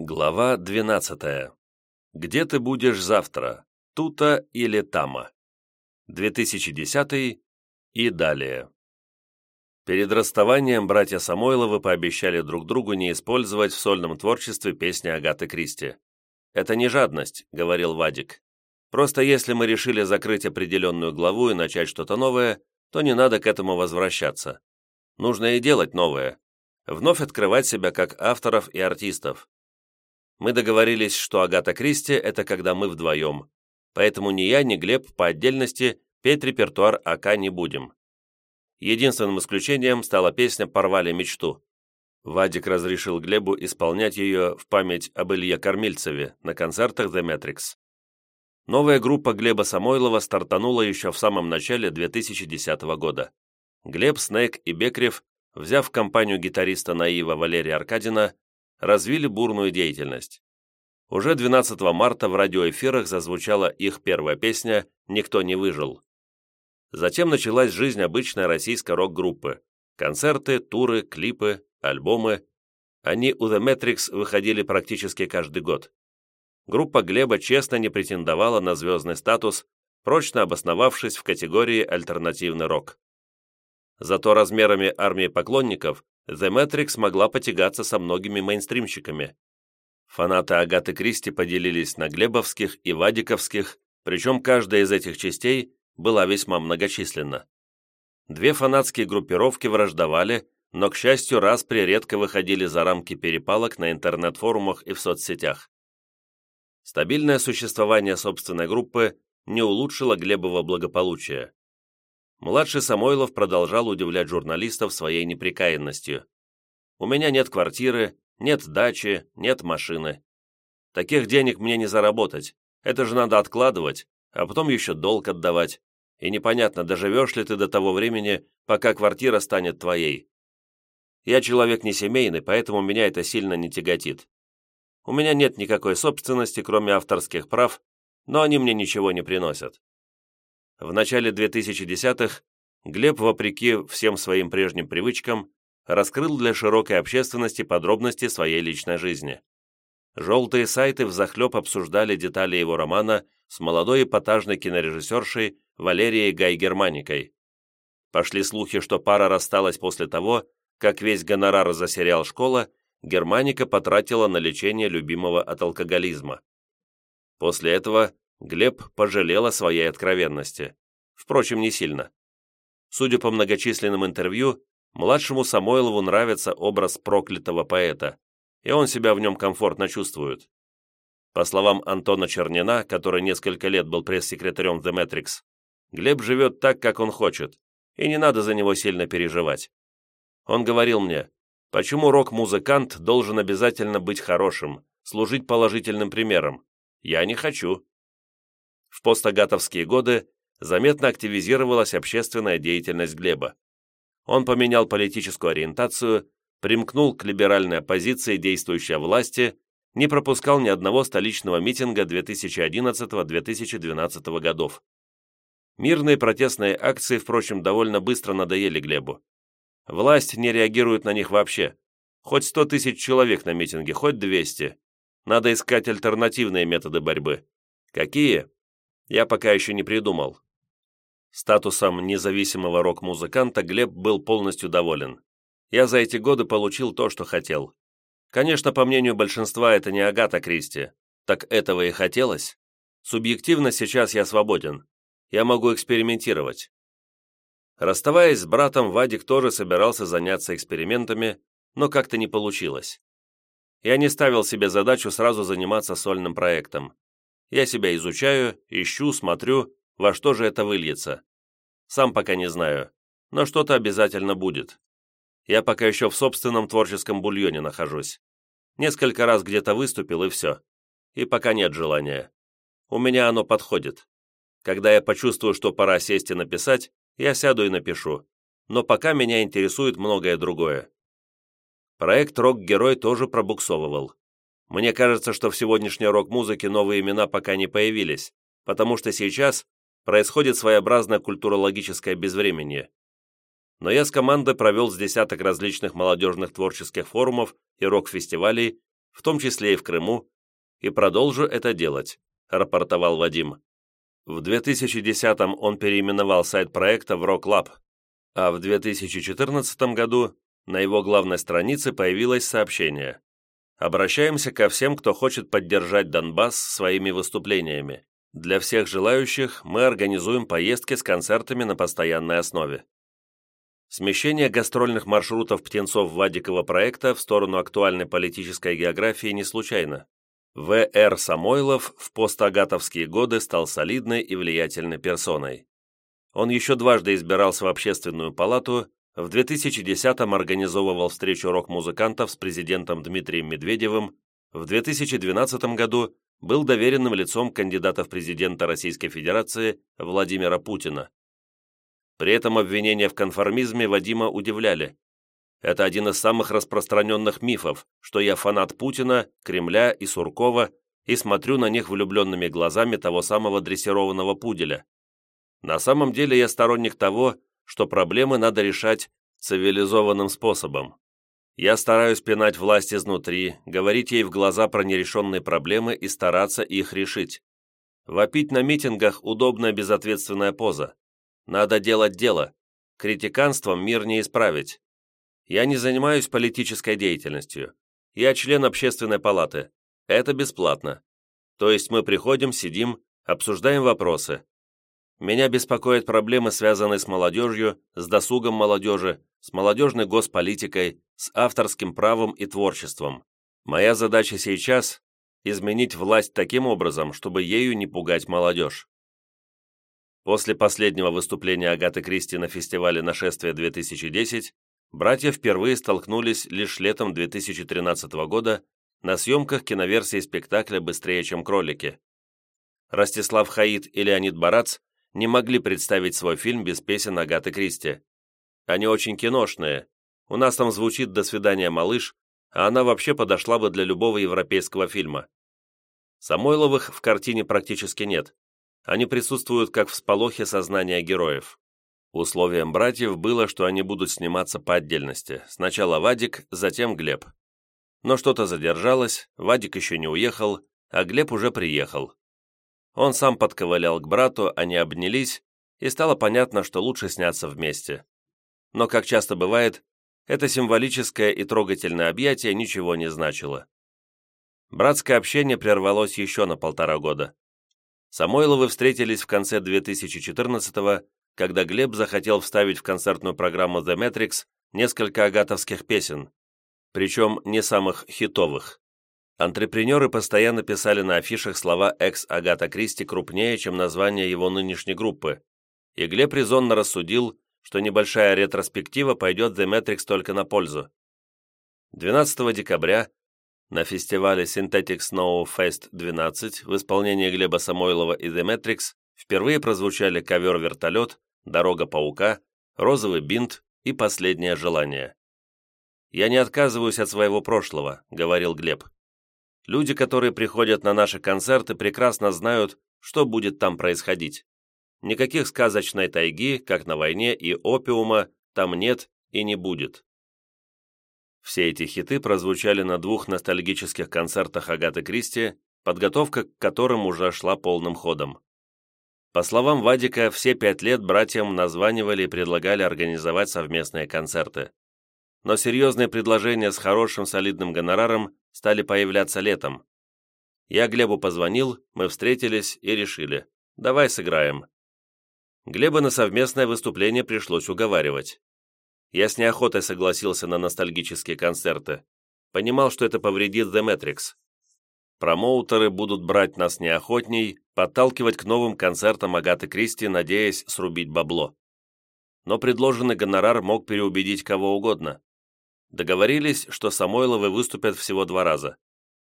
Глава 12. Где ты будешь завтра? Тута или Тама? 2010 и далее. Перед расставанием братья Самойловы пообещали друг другу не использовать в сольном творчестве песни Агаты Кристи. «Это не жадность», — говорил Вадик. «Просто если мы решили закрыть определенную главу и начать что-то новое, то не надо к этому возвращаться. Нужно и делать новое. Вновь открывать себя как авторов и артистов. Мы договорились, что Агата Кристи – это когда мы вдвоем, поэтому ни я, ни Глеб по отдельности петь репертуар АК не будем. Единственным исключением стала песня «Порвали мечту». Вадик разрешил Глебу исполнять ее в память об Илье Кормильцеве на концертах The Matrix. Новая группа Глеба Самойлова стартанула еще в самом начале 2010 года. Глеб, Снейк и Бекрев, взяв компанию гитариста Наива Валерия Аркадина, развили бурную деятельность. Уже 12 марта в радиоэфирах зазвучала их первая песня «Никто не выжил». Затем началась жизнь обычной российской рок-группы. Концерты, туры, клипы, альбомы. Они у The Matrix выходили практически каждый год. Группа Глеба честно не претендовала на звездный статус, прочно обосновавшись в категории альтернативный рок. Зато размерами армии поклонников The Matrix могла потягаться со многими мейнстримщиками. Фанаты Агаты Кристи поделились на глебовских и вадиковских, причем каждая из этих частей была весьма многочисленна. Две фанатские группировки враждовали, но, к счастью, раз редко выходили за рамки перепалок на интернет-форумах и в соцсетях. Стабильное существование собственной группы не улучшило Глебова благополучия. Младший Самойлов продолжал удивлять журналистов своей неприкаянностью. «У меня нет квартиры, нет дачи, нет машины. Таких денег мне не заработать. Это же надо откладывать, а потом еще долг отдавать. И непонятно, доживешь ли ты до того времени, пока квартира станет твоей. Я человек не семейный, поэтому меня это сильно не тяготит. У меня нет никакой собственности, кроме авторских прав, но они мне ничего не приносят. В начале 2010-х Глеб, вопреки всем своим прежним привычкам, раскрыл для широкой общественности подробности своей личной жизни. Желтые сайты взахлеб обсуждали детали его романа с молодой эпатажной кинорежиссершей Валерией Гай-Германикой. Пошли слухи, что пара рассталась после того, как весь гонорар за сериал «Школа» Германика потратила на лечение любимого от алкоголизма. После этого Глеб пожалел о своей откровенности. Впрочем, не сильно. Судя по многочисленным интервью, младшему Самойлову нравится образ проклятого поэта, и он себя в нем комфортно чувствует. По словам Антона Чернина, который несколько лет был пресс-секретарем The Matrix, Глеб живет так, как он хочет, и не надо за него сильно переживать. Он говорил мне, почему рок-музыкант должен обязательно быть хорошим, служить положительным примером. Я не хочу. В постагатовские годы заметно активизировалась общественная деятельность Глеба. Он поменял политическую ориентацию, примкнул к либеральной оппозиции действующей власти, не пропускал ни одного столичного митинга 2011-2012 годов. Мирные протестные акции, впрочем, довольно быстро надоели Глебу. Власть не реагирует на них вообще. Хоть 100 тысяч человек на митинге, хоть 200. Надо искать альтернативные методы борьбы. Какие? Я пока еще не придумал. Статусом независимого рок-музыканта Глеб был полностью доволен. Я за эти годы получил то, что хотел. Конечно, по мнению большинства, это не Агата Кристи. Так этого и хотелось. Субъективно сейчас я свободен. Я могу экспериментировать. Расставаясь с братом, Вадик тоже собирался заняться экспериментами, но как-то не получилось. Я не ставил себе задачу сразу заниматься сольным проектом. Я себя изучаю, ищу, смотрю, во что же это выльется. Сам пока не знаю, но что-то обязательно будет. Я пока еще в собственном творческом бульоне нахожусь. Несколько раз где-то выступил, и все. И пока нет желания. У меня оно подходит. Когда я почувствую, что пора сесть и написать, я сяду и напишу. Но пока меня интересует многое другое. Проект «Рок-герой» тоже пробуксовывал. Мне кажется, что в сегодняшней рок-музыке новые имена пока не появились, потому что сейчас происходит своеобразное культурологическое безвременье. Но я с командой провел с десяток различных молодежных творческих форумов и рок-фестивалей, в том числе и в Крыму, и продолжу это делать», рапортовал Вадим. В 2010-м он переименовал сайт проекта в Rock Lab, а в 2014 году на его главной странице появилось сообщение «Обращаемся ко всем, кто хочет поддержать Донбасс своими выступлениями. Для всех желающих мы организуем поездки с концертами на постоянной основе». Смещение гастрольных маршрутов Птенцов-Вадикова проекта в сторону актуальной политической географии не случайно. В.Р. Самойлов в постагатовские годы стал солидной и влиятельной персоной. Он еще дважды избирался в общественную палату, в 2010-м организовывал встречу рок-музыкантов с президентом Дмитрием Медведевым, в 2012 году был доверенным лицом кандидата в президента Российской Федерации Владимира Путина. При этом обвинения в конформизме Вадима удивляли. Это один из самых распространенных мифов, что я фанат Путина, Кремля и Суркова и смотрю на них влюбленными глазами того самого дрессированного пуделя. На самом деле я сторонник того, что проблемы надо решать цивилизованным способом. Я стараюсь пинать власть изнутри, говорить ей в глаза про нерешенные проблемы и стараться их решить. Вопить на митингах – удобная безответственная поза. Надо делать дело. Критиканством мир не исправить. Я не занимаюсь политической деятельностью. Я член общественной палаты. Это бесплатно. То есть мы приходим, сидим, обсуждаем вопросы. Меня беспокоят проблемы, связанные с молодежью, с досугом молодежи, с молодежной госполитикой, с авторским правом и творчеством. Моя задача сейчас – изменить власть таким образом, чтобы ею не пугать молодежь. После последнего выступления Агаты Кристи на фестивале «Нашествие-2010» братья впервые столкнулись лишь летом 2013 года на съемках киноверсии спектакля «Быстрее, чем кролики». Ростислав Хаид и Леонид Барац не могли представить свой фильм без песен Агаты Кристи. Они очень киношные. У нас там звучит «До свидания, малыш», а она вообще подошла бы для любого европейского фильма. Самойловых в картине практически нет, они присутствуют как в сполохе сознания героев. Условием братьев было, что они будут сниматься по отдельности. Сначала Вадик, затем Глеб. Но что-то задержалось, Вадик еще не уехал, а Глеб уже приехал. Он сам подковылял к брату, они обнялись, и стало понятно, что лучше сняться вместе. Но, как часто бывает, это символическое и трогательное объятие ничего не значило. Братское общение прервалось еще на полтора года. Самойловы встретились в конце 2014-го, когда Глеб захотел вставить в концертную программу The Matrix несколько агатовских песен, причем не самых хитовых. Антрепренеры постоянно писали на афишах слова «экс-Агата Кристи» крупнее, чем название его нынешней группы, и Глеб резонно рассудил, что небольшая ретроспектива пойдет The Matrix только на пользу. 12 декабря на фестивале Synthetic Snow Fest 12 в исполнении Глеба Самойлова и The Matrix впервые прозвучали «Ковер-вертолет», «Дорога паука», «Розовый бинт» и «Последнее желание». «Я не отказываюсь от своего прошлого», — говорил Глеб. «Люди, которые приходят на наши концерты, прекрасно знают, что будет там происходить. Никаких сказочной тайги, как на войне, и опиума там нет и не будет. Все эти хиты прозвучали на двух ностальгических концертах Агаты Кристи, подготовка к которым уже шла полным ходом. По словам Вадика, все пять лет братьям названивали и предлагали организовать совместные концерты. Но серьезные предложения с хорошим солидным гонораром стали появляться летом. Я Глебу позвонил, мы встретились и решили, давай сыграем. Глеба на совместное выступление пришлось уговаривать. Я с неохотой согласился на ностальгические концерты. Понимал, что это повредит The Matrix. Промоутеры будут брать нас неохотней, подталкивать к новым концертам Агаты Кристи, надеясь срубить бабло. Но предложенный гонорар мог переубедить кого угодно. Договорились, что Самойловы выступят всего два раза.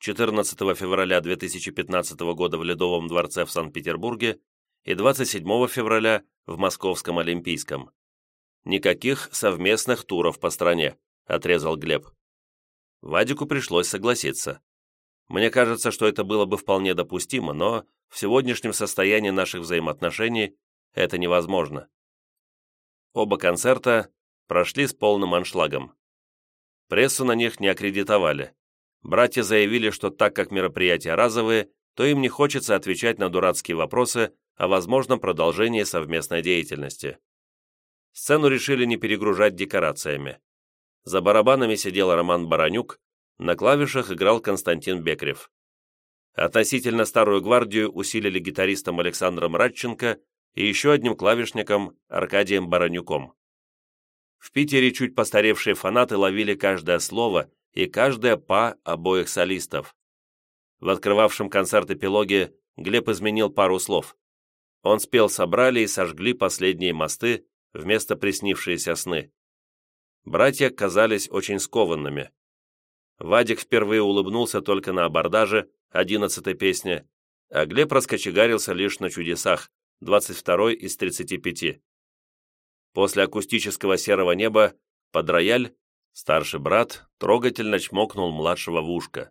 14 февраля 2015 года в Ледовом дворце в Санкт-Петербурге и 27 февраля в Московском Олимпийском. Никаких совместных туров по стране», — отрезал Глеб. Вадику пришлось согласиться. Мне кажется, что это было бы вполне допустимо, но в сегодняшнем состоянии наших взаимоотношений это невозможно. Оба концерта прошли с полным аншлагом. Прессу на них не аккредитовали. братья заявили, что так как мероприятия разовые, то им не хочется отвечать на дурацкие вопросы о возможном продолжении совместной деятельности. Сцену решили не перегружать декорациями. За барабанами сидел Роман Баранюк, на клавишах играл Константин Бекрев. Относительно старую гвардию усилили гитаристом Александром Радченко и еще одним клавишником Аркадием Баранюком. В Питере чуть постаревшие фанаты ловили каждое слово и каждое па обоих солистов. В открывавшем концерт эпилоге Глеб изменил пару слов. Он спел «Собрали и сожгли последние мосты» вместо приснившиеся сны. Братья казались очень скованными. Вадик впервые улыбнулся только на абордаже, одиннадцатой песне, а Глеб раскочегарился лишь на чудесах, двадцать второй из тридцати пяти. После акустического серого неба под рояль старший брат трогательно чмокнул младшего в ушко.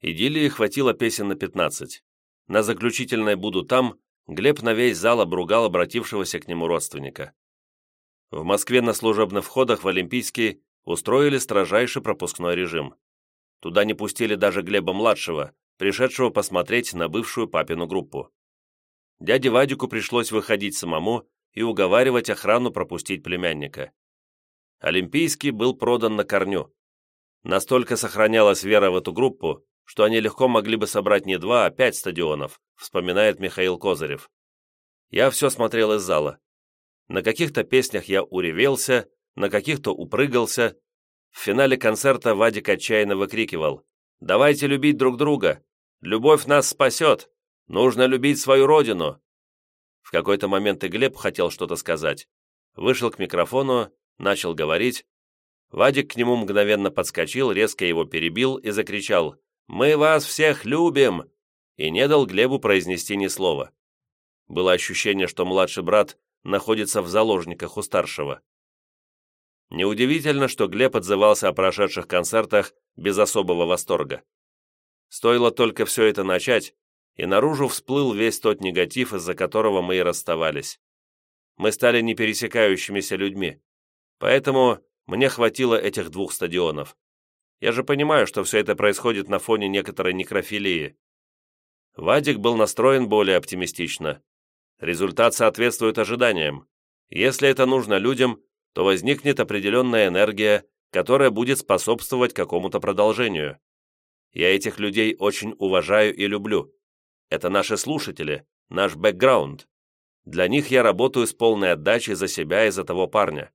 Идиллии хватило песен на пятнадцать. На заключительной «Буду там» Глеб на весь зал обругал обратившегося к нему родственника. В Москве на служебных входах в Олимпийский устроили строжайший пропускной режим. Туда не пустили даже Глеба-младшего, пришедшего посмотреть на бывшую папину группу. Дяде Вадику пришлось выходить самому и уговаривать охрану пропустить племянника. Олимпийский был продан на корню. Настолько сохранялась вера в эту группу, что они легко могли бы собрать не два, а пять стадионов, вспоминает Михаил Козырев. Я все смотрел из зала. На каких-то песнях я уревелся, на каких-то упрыгался. В финале концерта Вадик отчаянно выкрикивал «Давайте любить друг друга! Любовь нас спасет! Нужно любить свою родину!» Какой-то момент и Глеб хотел что-то сказать. Вышел к микрофону, начал говорить. Вадик к нему мгновенно подскочил, резко его перебил и закричал «Мы вас всех любим!» и не дал Глебу произнести ни слова. Было ощущение, что младший брат находится в заложниках у старшего. Неудивительно, что Глеб отзывался о прошедших концертах без особого восторга. Стоило только все это начать, и наружу всплыл весь тот негатив, из-за которого мы и расставались. Мы стали непересекающимися людьми, поэтому мне хватило этих двух стадионов. Я же понимаю, что все это происходит на фоне некоторой некрофилии. Вадик был настроен более оптимистично. Результат соответствует ожиданиям. Если это нужно людям, то возникнет определенная энергия, которая будет способствовать какому-то продолжению. Я этих людей очень уважаю и люблю. Это наши слушатели, наш бэкграунд. Для них я работаю с полной отдачей за себя и за того парня.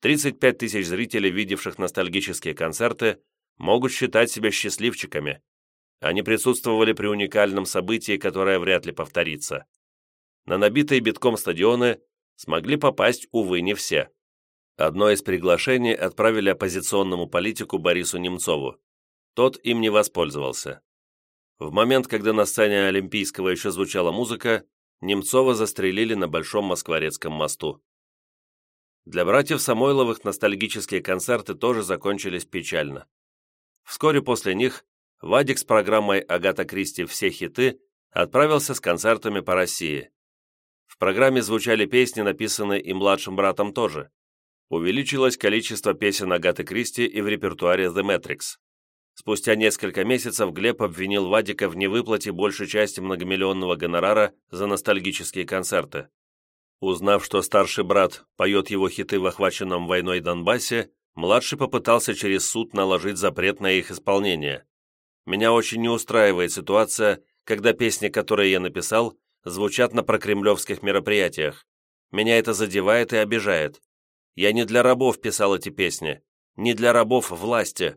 35 тысяч зрителей, видевших ностальгические концерты, могут считать себя счастливчиками. Они присутствовали при уникальном событии, которое вряд ли повторится. На набитые битком стадионы смогли попасть, увы, не все. Одно из приглашений отправили оппозиционному политику Борису Немцову. Тот им не воспользовался. В момент, когда на сцене Олимпийского еще звучала музыка, Немцова застрелили на Большом Москворецком мосту. Для братьев Самойловых ностальгические концерты тоже закончились печально. Вскоре после них Вадик с программой «Агата Кристи. Все хиты» отправился с концертами по России. В программе звучали песни, написанные и младшим братом тоже. Увеличилось количество песен Агаты Кристи и в репертуаре The Matrix. Спустя несколько месяцев Глеб обвинил Вадика в невыплате большей части многомиллионного гонорара за ностальгические концерты. Узнав, что старший брат поет его хиты в охваченном войной Донбассе, младший попытался через суд наложить запрет на их исполнение. Меня очень не устраивает ситуация, когда песни, которые я написал, звучат на прокремлевских мероприятиях. Меня это задевает и обижает. Я не для рабов писал эти песни, не для рабов власти.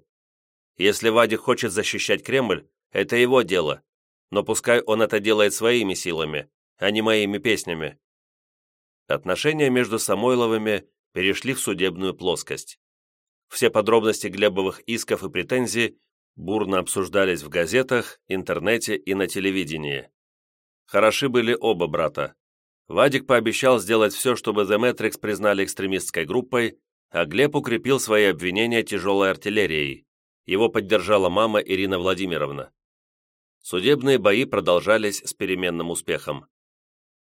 Если Вадик хочет защищать Кремль, это его дело, но пускай он это делает своими силами, а не моими песнями. Отношения между Самойловыми перешли в судебную плоскость. Все подробности Глебовых исков и претензий бурно обсуждались в газетах, интернете и на телевидении. Хороши были оба брата. Вадик пообещал сделать все, чтобы The Matrix признали экстремистской группой, а Глеб укрепил свои обвинения тяжелой артиллерией. Его поддержала мама Ирина Владимировна. Судебные бои продолжались с переменным успехом.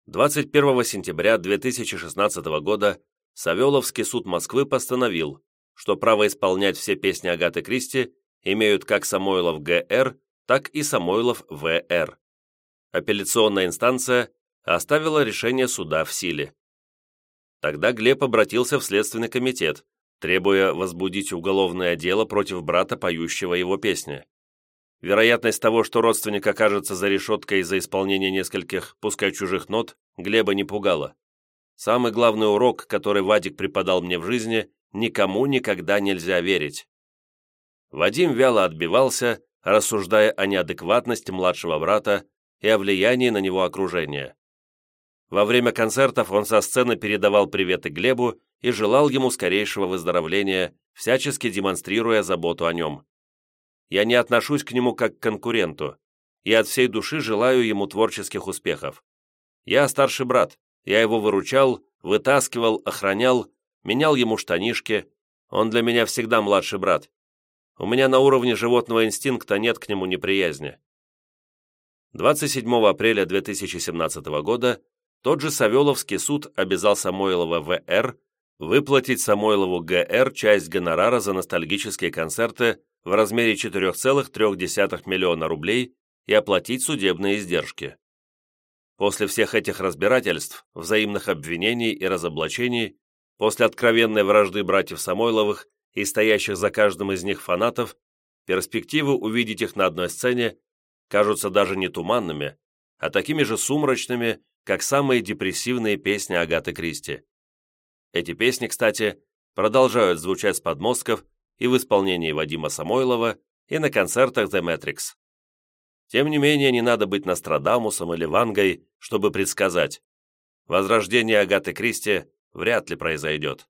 21 сентября 2016 года Савеловский суд Москвы постановил, что право исполнять все песни Агаты Кристи имеют как Самойлов ГР, так и Самойлов ВР. Апелляционная инстанция оставила решение суда в силе. Тогда Глеб обратился в Следственный комитет, требуя возбудить уголовное дело против брата, поющего его песни. Вероятность того, что родственник окажется за решеткой из-за исполнения нескольких, пускай чужих нот, Глеба не пугала. Самый главный урок, который Вадик преподал мне в жизни, никому никогда нельзя верить. Вадим вяло отбивался, рассуждая о неадекватности младшего брата и о влиянии на него окружения. Во время концертов он со сцены передавал приветы Глебу и желал ему скорейшего выздоровления, всячески демонстрируя заботу о нем. Я не отношусь к нему как к конкуренту, и от всей души желаю ему творческих успехов. Я старший брат, я его выручал, вытаскивал, охранял, менял ему штанишки. Он для меня всегда младший брат. У меня на уровне животного инстинкта нет к нему неприязни. 27 апреля 2017 года тот же Савеловский суд обязал Самойлова В.Р. выплатить Самойлову Г.Р. часть гонорара за ностальгические концерты в размере 4,3 миллиона рублей и оплатить судебные издержки. После всех этих разбирательств, взаимных обвинений и разоблачений, после откровенной вражды братьев Самойловых и стоящих за каждым из них фанатов, перспективы увидеть их на одной сцене кажутся даже не туманными, а такими же сумрачными, как самые депрессивные песни Агаты Кристи. Эти песни, кстати, продолжают звучать с подмостков и в исполнении Вадима Самойлова, и на концертах The Matrix. Тем не менее, не надо быть Нострадамусом или Вангой, чтобы предсказать. Возрождение Агаты Кристи вряд ли произойдет.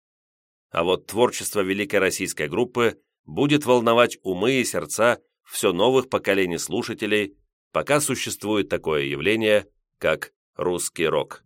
А вот творчество великой российской группы будет волновать умы и сердца все новых поколений слушателей, пока существует такое явление, как русский рок.